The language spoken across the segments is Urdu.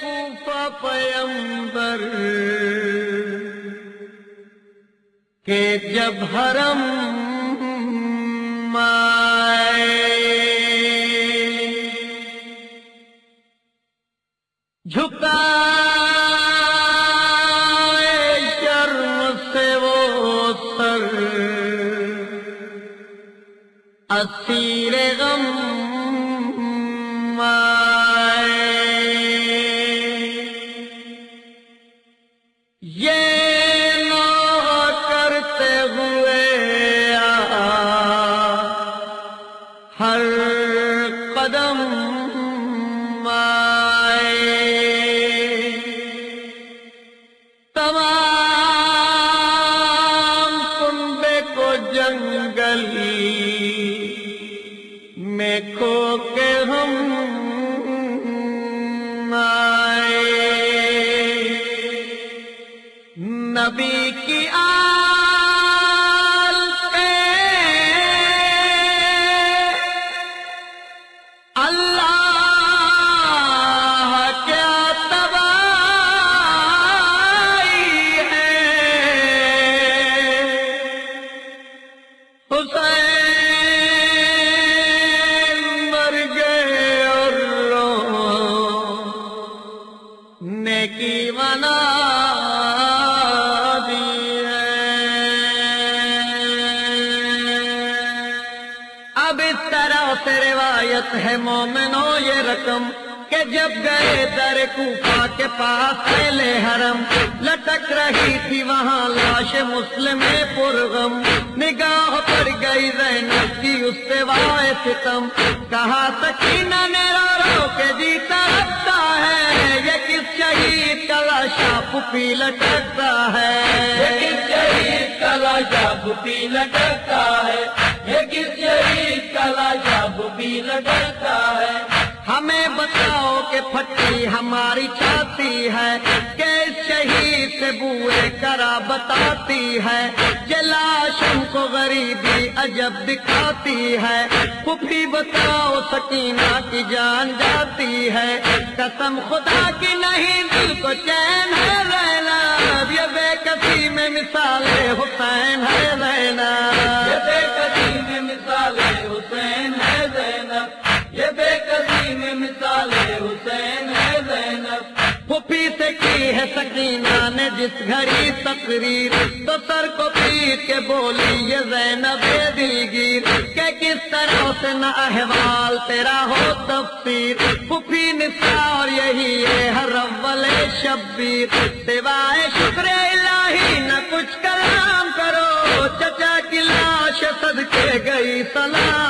کوفہ پیمبر کہ جب حرم آئے جھکا شرم سے وہ سر اسیر غم آئے۔ ہر قدم آئے۔ تمام کنبے کو جنگلی میں کھو کے ہم آئے۔ نبی کی آل نیکی بنا ہے۔ اب اس طرح روایت ہے مومنو یہ رقم کہ جب گئے در کوفہ کے پاس پہلے حرم، لٹک رہی تھی وہاں لاش مسلم پرغم۔ نگاہ پڑ گئی زینب کی اس سے وائے ستم۔ کہا سکینہ نے رو رو کے جیتا رکھتا ہے، یہ کس شہید کا لاشا پھوپھی لٹکتا ہے؟ یہ کس شہید کا لاجاب بھی لٹکتا ہے؟ یہ کس شہید کا لاجاب بھی لٹکتا ہے؟ بتاؤ کہ پھٹی ہماری چھاتی ہے کہ اس شہید سے بوئے کرا بتاتی ہے۔ یہ لاش ہم کو غریبی عجب دکھاتی ہے۔ پھوپھی بتاؤ سکینہ کی جان جاتی ہے۔ قسم خدا کی نہیں، دل کو چین ہے لینا یہ بے کسی میں مثال حسین نے گھڑی تقریر، تو سر کو پیٹ کے بولی، یہ زینب دلگیر، کہ کس طرح سے نہ احوال تیرا ہو تفسیر؟ پھوپھی نسا اور یہی ہے ہر اول شبیر۔ سوائے شکر الہی، نہ کچھ کلام کرو، چچا کی لاش صدقے گئی سلام۔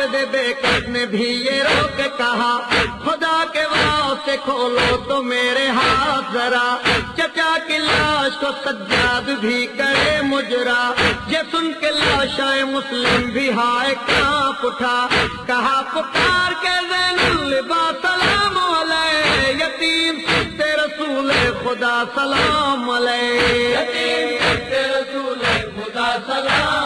کے عابد بے کس نے بھی یہ رو کے کہا، خدا کے واسطے کھولو تو میرے ہاتھ ذرا۔ چچا کی لاش کو سجاد بھی کرے مجرا۔ یہ سن کے لاشائے مسلم بھی ہائے کانپ اٹھا۔ کہا، پکار کے زین البا سلام علیہ، یتیم ستے رسول خدا سلام علیہ۔ یتیم ستے رسول خدا سلام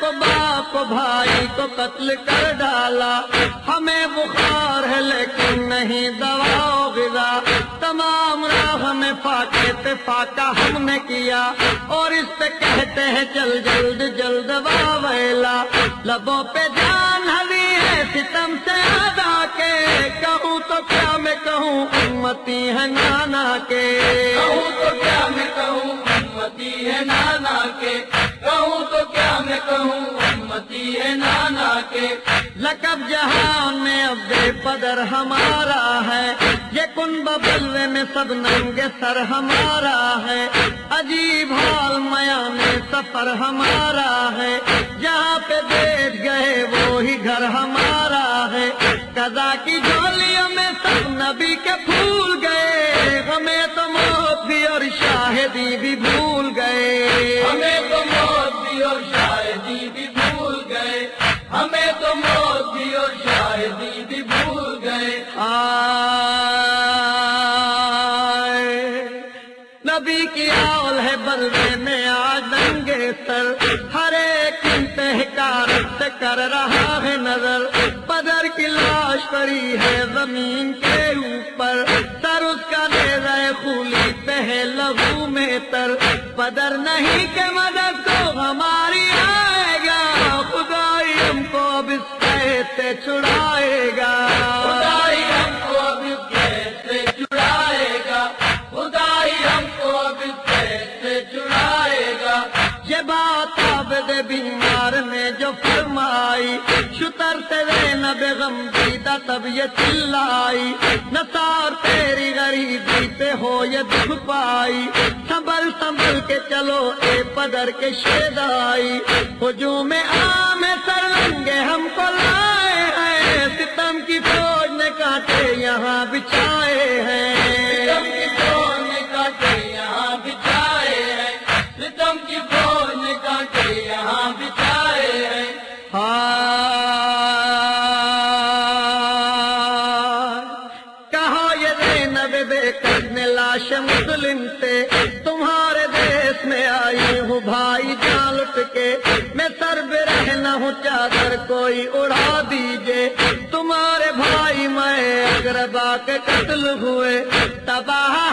کو باپ کو بھائی کو قتل کر ڈالا۔ ہمیں بخار ہے لیکن نہیں دوا و غذا۔ تمام راہ میں فاقے پہ فاقہ ہم نے کیا۔ اور اس پہ کہتے ہیں چل جلد جلد واویلا لبوں پہ جان ہری ہے ستم سے ادا کے۔ کہوں تو کیا میں کہوں؟ امتی ہے نانا کے۔ کب جہان میں اب بے پدر ہمارا ہے، یہ کنب بلوے میں سب ننگے سر ہمارا ہے۔ عجیب حال میان سفر ہمارا ہے۔ جہاں پہ بیٹھ گئے وہی گھر ہمارا ہے۔ قضا کی جولیوں میں سب نبی کے پھول گئے۔ پدر کی لاش پڑی ہے زمین کے اوپر۔ سر اس کا نیزہ خولی پہ ہے لہو میں تر۔ پدر نہیں کہ مدد تو ہماری تیرے غم دیدہ تب یہ چلائی نثار تیری غریبی پہ ہو یہ دم پائی۔ سنبھل سنبھل کے چلو اے پدر کے شیدائی۔ ہجوم عام سر لنگے ہم کو لائے۔ ہیں ستم کی فوج نے کانٹے یہاں بچھائے۔ لاش مسلم سے تمہارے دیش میں آئی ہوں بھائی جان لٹ کے۔ میں سر بے رہنا ہوں چادر کوئی اڑا دیجیے۔ تمہارے بھائی میں اگربا کے قتل ہوئے، تباہ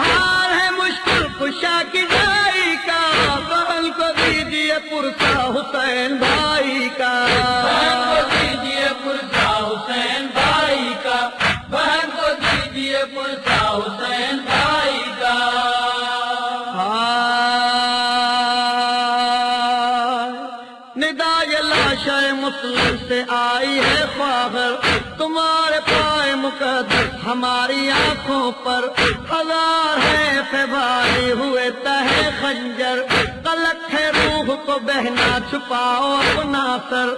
ندا لاش مسلم مطلب سے آئی ہے خواہر تمہارے پائے مقدس ہماری آنکھوں پر ہزار ہے فباری ہوئے تہ خنجر۔ کلک ہے روح کو بہنا، چھپاؤ اپنا سر۔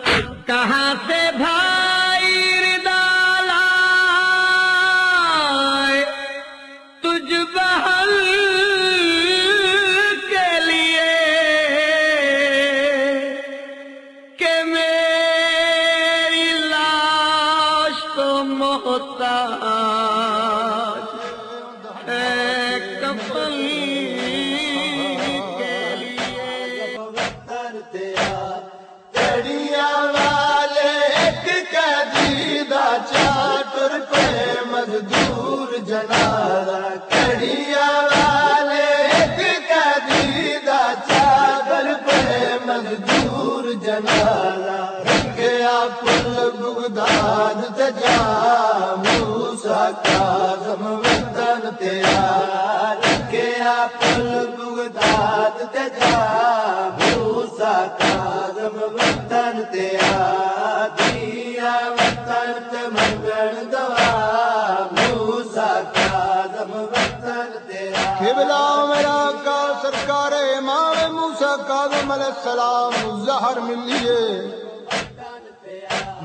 کہاں سے بھائی ردا لائے؟ تجھ بہل کڑیا والے ایک قدیدہ چاٹر پہ مزدور جنازہ کڑیا والے ایک قدیدہ چادر پہ مزدور جنازہ گیا پل بغداد تجا موسا کاظم وطن تیرا گیا پل بغداد تجا وطن تیرا دیا وطن تے دعا موسا کاظم وطن تیرا قبلہ میرا کا سرکار امام موسا کاظم علیہ السلام، زہر ملیے۔